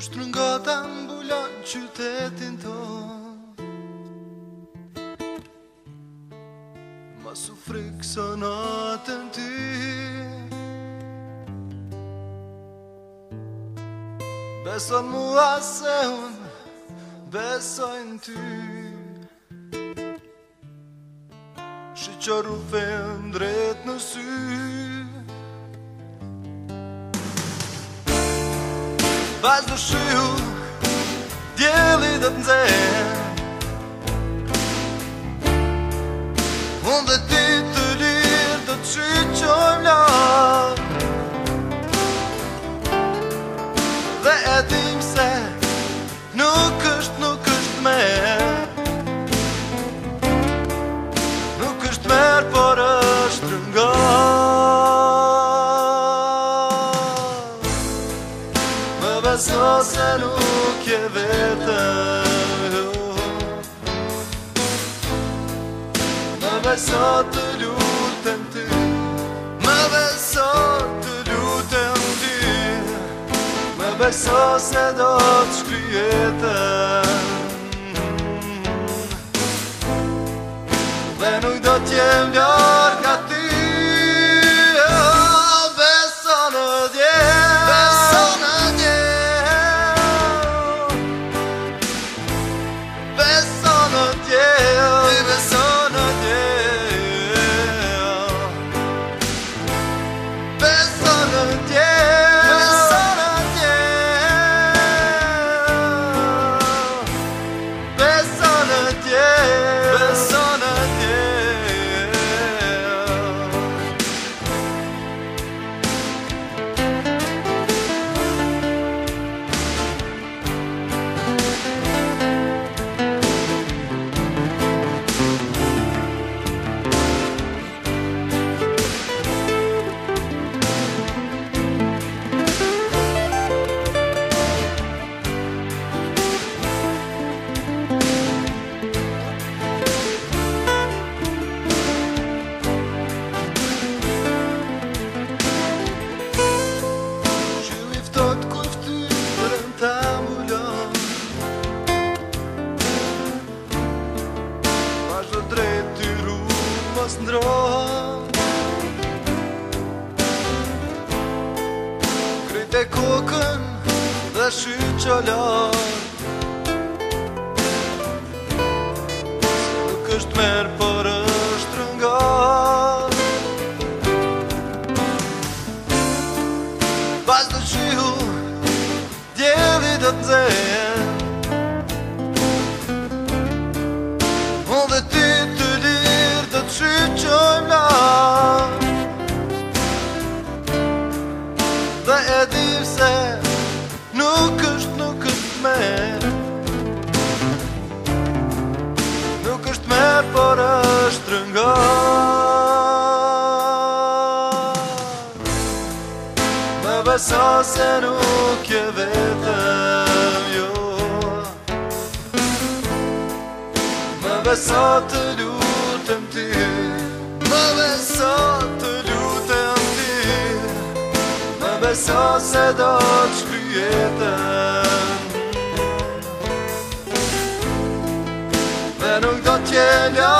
Kusht në nga të mbulon qytetin ton Ma su frikë së natën ti Besoj mu unë, besoj në ty Shë që drejt në syrë was do da ti beso se nuk je vete Më beso të lutën ty Më beso të lutën ty Më beso se do të shkryjetën Dhe nuk do t'jem ljohë mos ndrojnë kokën dhe shy qëllon Nuk është merë po dhe e dirë se nuk është nuk është me Nuk është me, por është rëngo Me beso se nuk je vetëm jo Me beso të besoj sa se do të shkryetën Dhe nuk do t'jelja